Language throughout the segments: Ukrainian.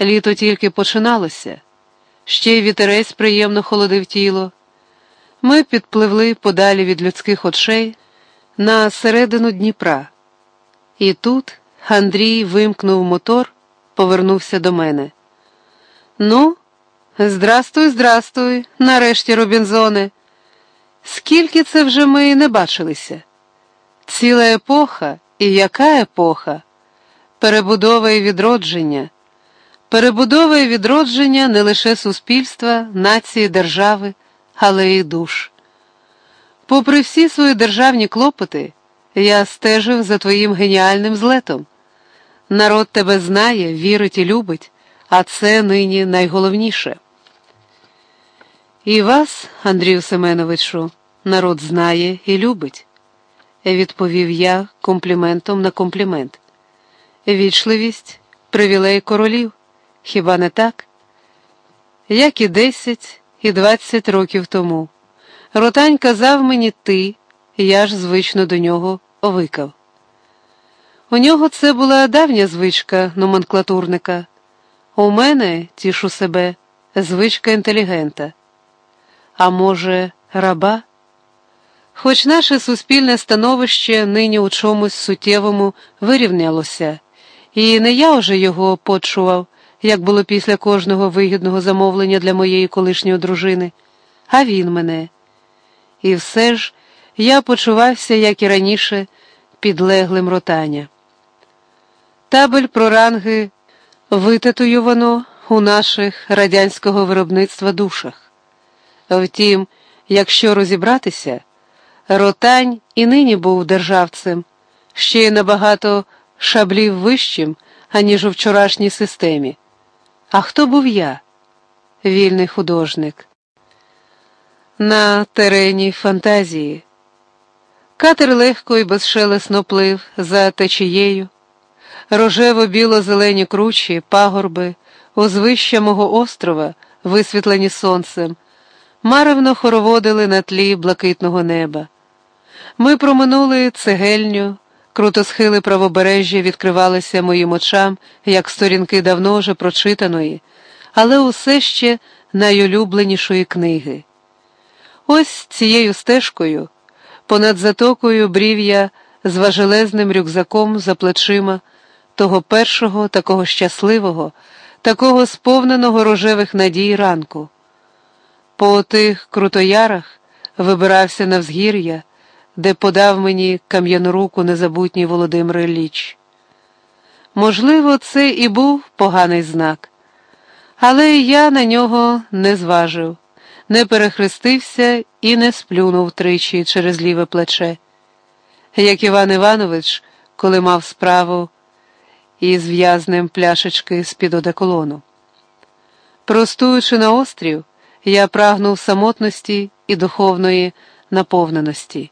Літо тільки починалося, ще й вітерець приємно холодив тіло. Ми підпливли подалі від людських очей на середину Дніпра. І тут Андрій вимкнув мотор, повернувся до мене. Ну, здрастуй, здрастуй, нарешті, Робінзоне. Скільки це вже ми не бачилися? Ціла епоха, і яка епоха? Перебудова і відродження. Перебудова і відродження не лише суспільства, нації, держави, але й душ. Попри всі свої державні клопоти, я стежив за твоїм геніальним злетом. Народ тебе знає, вірить і любить, а це нині найголовніше. І вас, Андрію Семеновичу, народ знає і любить, відповів я компліментом на комплімент. Вічливість, привілей королів, хіба не так? Як і десять, і двадцять років тому. Ротань казав мені ти, я ж звично до нього овикав. У нього це була давня звичка номенклатурника. У мене, тішу себе, звичка інтелігента. А може, раба? Хоч наше суспільне становище нині у чомусь суттєвому вирівнялося, і не я вже його почував, як було після кожного вигідного замовлення для моєї колишньої дружини, а він мене. І все ж я почувався, як і раніше, підлеглим ротання. Табель про ранги витатуювано у наших радянського виробництва душах. Втім, якщо розібратися, ротань і нині був державцем, ще й набагато шаблів вищим, аніж у вчорашній системі. А хто був я? Вільний художник. На терені фантазії. Катер легко і безшелесно плив за течією, рожево-біло-зелені кручі, пагорби, узвища мого острова, висвітлені сонцем, маревно хороводили на тлі блакитного неба. Ми проминули цегельню, крутосхили правобережжя відкривалися моїм очам, як сторінки давно вже прочитаної, але усе ще найулюбленішої книги. Ось цією стежкою, понад затокою брів я з важелезним рюкзаком за плечима того першого, такого щасливого, такого сповненого рожевих надій ранку. По тих крутоярах вибирався на взгір'я, де подав мені кам'яну руку незабутній Володимир Ілліч. Можливо, це і був поганий знак, але я на нього не зважив не перехрестився і не сплюнув тричі через ліве плече, як Іван Іванович, коли мав справу із в'язнем пляшечки з-під одеколону. Простуючи на острів, я прагнув самотності і духовної наповненості.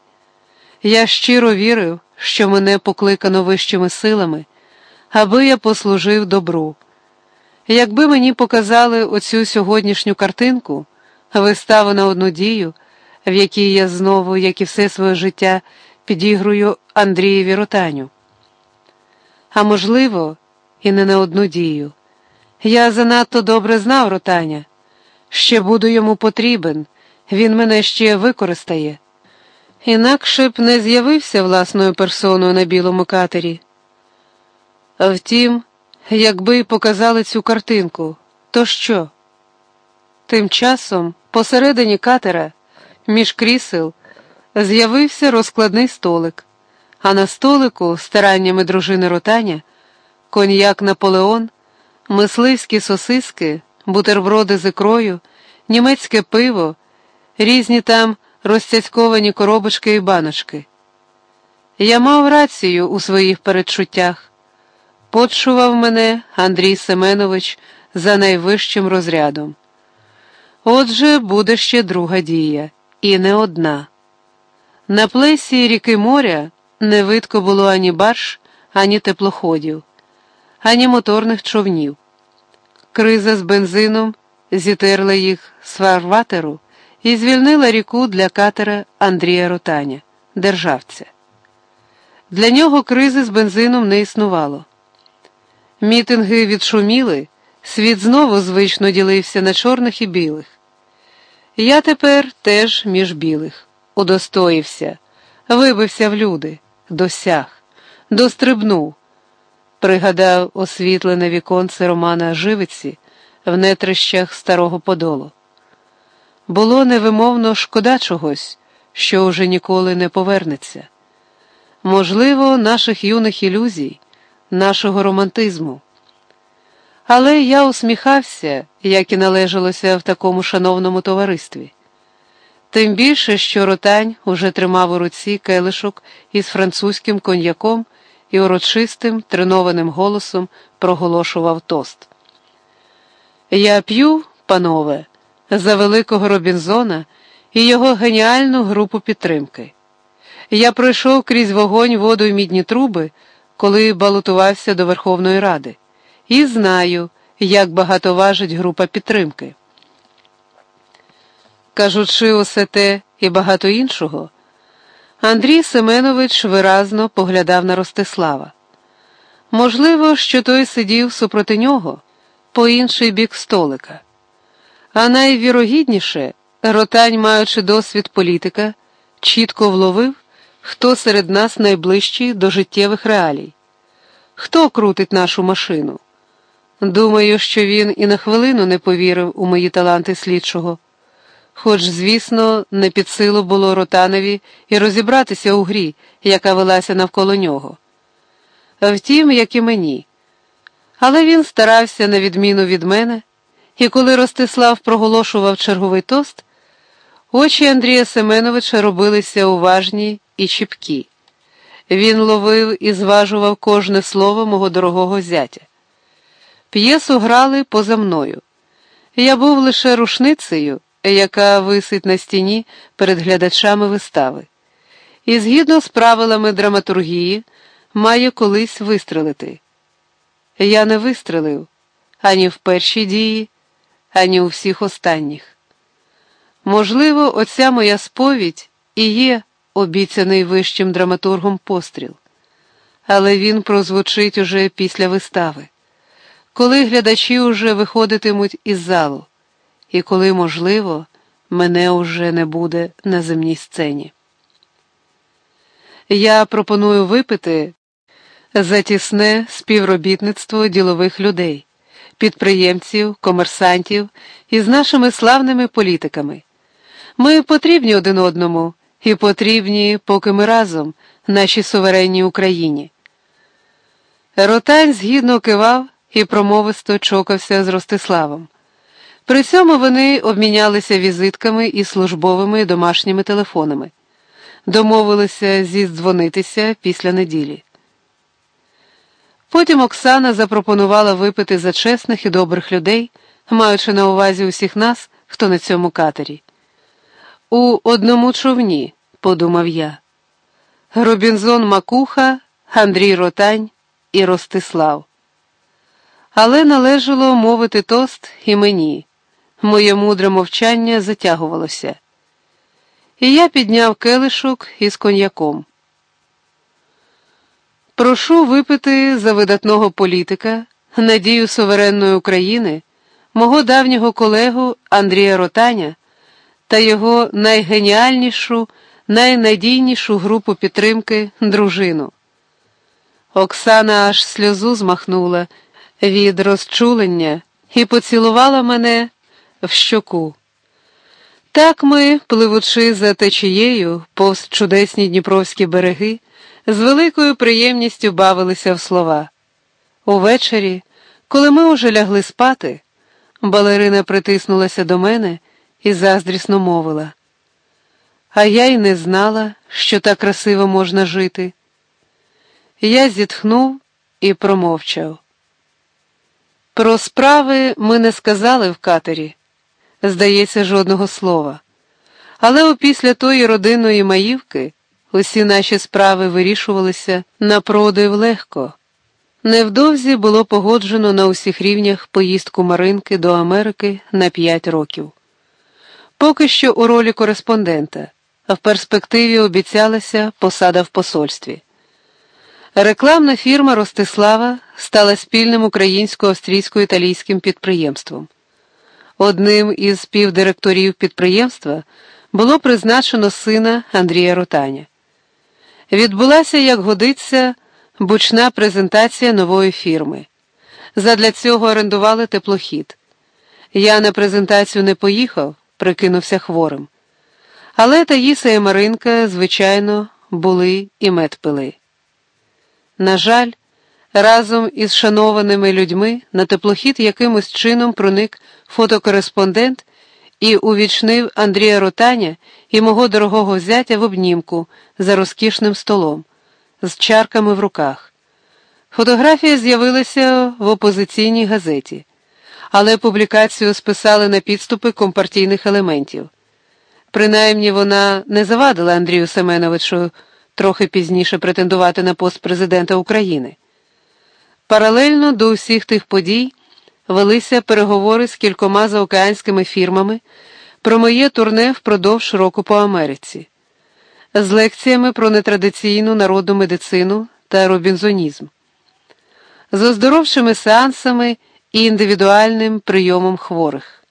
Я щиро вірив, що мене покликано вищими силами, аби я послужив добру. Якби мені показали оцю сьогоднішню картинку, виставу на одну дію, в якій я знову, як і все своє життя, підігрую Андрієві ротаню. А можливо, і не на одну дію. Я занадто добре знав ротаня, ще буду йому потрібен, він мене ще використає. Інакше б не з'явився власною персоною на білому катері. Втім, якби показали цю картинку, то що? Тим часом. Посередині катера, між крісел, з'явився розкладний столик, а на столику, стараннями дружини ротаня, коньяк Наполеон, мисливські сосиски, бутерброди з ікрою, німецьке пиво, різні там розцяцьковані коробочки і баночки. Я мав рацію у своїх передчуттях. Почував мене Андрій Семенович за найвищим розрядом. Отже, буде ще друга дія, і не одна. На плесі ріки моря не видко було ані барж, ані теплоходів, ані моторних човнів. Криза з бензином зітерла їх з фарватеру і звільнила ріку для катера Андрія Ротаня, державця. Для нього кризи з бензином не існувало. Мітинги відшуміли, Світ знову звично ділився на чорних і білих. Я тепер теж між білих, удостоївся, вибився в люди, досяг, дострибнув, пригадав освітлене віконце Романа Живиці в нетрищах старого подолу. Було невимовно шкода чогось, що уже ніколи не повернеться. Можливо, наших юних ілюзій, нашого романтизму. Але я усміхався, як і належалося в такому шановному товаристві. Тим більше, що ротань уже тримав у руці келишок із французьким коньяком і урочистим тренованим голосом проголошував тост. Я п'ю, панове, за великого Робінзона і його геніальну групу підтримки. Я пройшов крізь вогонь воду і мідні труби, коли балотувався до Верховної Ради, і знаю, як багато важить група підтримки. Кажучи усе те і багато іншого, Андрій Семенович виразно поглядав на Ростислава. Можливо, що той сидів супроти нього по інший бік столика. А найвірогідніше, ротань, маючи досвід політика, чітко вловив, хто серед нас найближчий до життєвих реалій, хто крутить нашу машину. Думаю, що він і на хвилину не повірив у мої таланти слідчого, хоч, звісно, не під силу було ротанові і розібратися у грі, яка велася навколо нього. Втім, як і мені. Але він старався, на відміну від мене, і коли Ростислав проголошував черговий тост, очі Андрія Семеновича робилися уважні і чіпкі. Він ловив і зважував кожне слово мого дорогого зятя. П'єсу грали поза мною. Я був лише рушницею, яка висить на стіні перед глядачами вистави, і згідно з правилами драматургії, має колись вистрелити. Я не вистрелив ані в першій дії, ані у всіх останніх. Можливо, оця моя сповідь і є обіцяний вищим драматургом постріл, але він прозвучить уже після вистави, коли глядачі уже виходитимуть із залу, і коли, можливо, мене уже не буде на земній сцені. Я пропоную випити за тісне співробітництво ділових людей, підприємців, комерсантів із нашими славними політиками. Ми потрібні один одному і потрібні, поки ми разом, нашій суверенній Україні. Ротань згідно кивав і промовисто чокався з Ростиславом. При цьому вони обмінялися візитками і службовими домашніми телефонами, домовилися зіздзвонитися після неділі. Потім Оксана запропонувала випити за чесних і добрих людей, маючи на увазі усіх нас, хто на цьому катері. У одному човні, подумав я. Робінзон Макуха, Андрій Ротань і Ростислав. Але належало мовити тост і мені. Моє мудре мовчання затягувалося. І я підняв келишок із коньяком. Прошу випити за видатного політика, надію суверенної України, мого давнього колегу Андрія Ротаня та його найгеніальнішу, найнадійнішу групу підтримки дружину. Оксана аж сльозу змахнула від розчулення і поцілувала мене в щоку. Так ми, пливучи за течією повз чудесні дніпровські береги, з великою приємністю бавилися в слова. Увечері, коли ми уже лягли спати, балерина притиснулася до мене і заздрісно мовила. А я й не знала, що так красиво можна жити. Я зітхнув і промовчав. Про справи ми не сказали в катері, здається, жодного слова. Але опісля тої родинної маївки усі наші справи вирішувалися на продив легко. Невдовзі було погоджено на усіх рівнях поїздку Маринки до Америки на п'ять років. Поки що у ролі кореспондента, а в перспективі обіцялася посада в посольстві. Рекламна фірма Ростислава стала спільним українсько-австрійсько-італійським підприємством. Одним із співдиректорів підприємства було призначено сина Андрія Ротаня. Відбулася, як годиться, бучна презентація нової фірми. Задля цього орендували теплохід. Я на презентацію не поїхав, прикинувся хворим. Але Таїса і Маринка, звичайно, були і мед пили. На жаль, разом із шанованими людьми на теплохід якимось чином проник фотокореспондент і увічнив Андрія Ротаня і мого дорогого зятя в обнімку за розкішним столом, з чарками в руках. Фотографія з'явилася в опозиційній газеті, але публікацію списали на підступи компартійних елементів. Принаймні вона не завадила Андрію Семеновичу трохи пізніше претендувати на пост президента України. Паралельно до усіх тих подій велися переговори з кількома заокеанськими фірмами про моє турне впродовж року по Америці, з лекціями про нетрадиційну народну медицину та робінзонізм, з оздоровчими сеансами і індивідуальним прийомом хворих.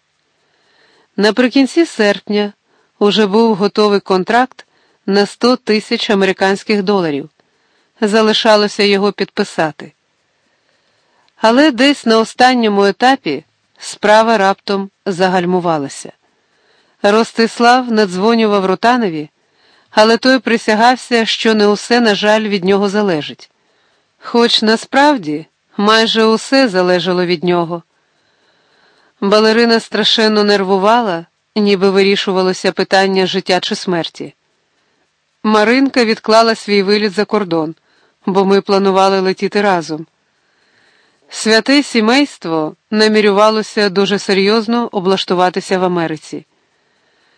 Наприкінці серпня уже був готовий контракт на 100 тисяч американських доларів. Залишалося його підписати. Але десь на останньому етапі справа раптом загальмувалася. Ростислав надзвонював Ротанові, але той присягався, що не усе, на жаль, від нього залежить. Хоч насправді майже усе залежало від нього. Балерина страшенно нервувала, ніби вирішувалося питання життя чи смерті. Маринка відклала свій виліт за кордон, бо ми планували летіти разом. Святе сімейство намірювалося дуже серйозно облаштуватися в Америці.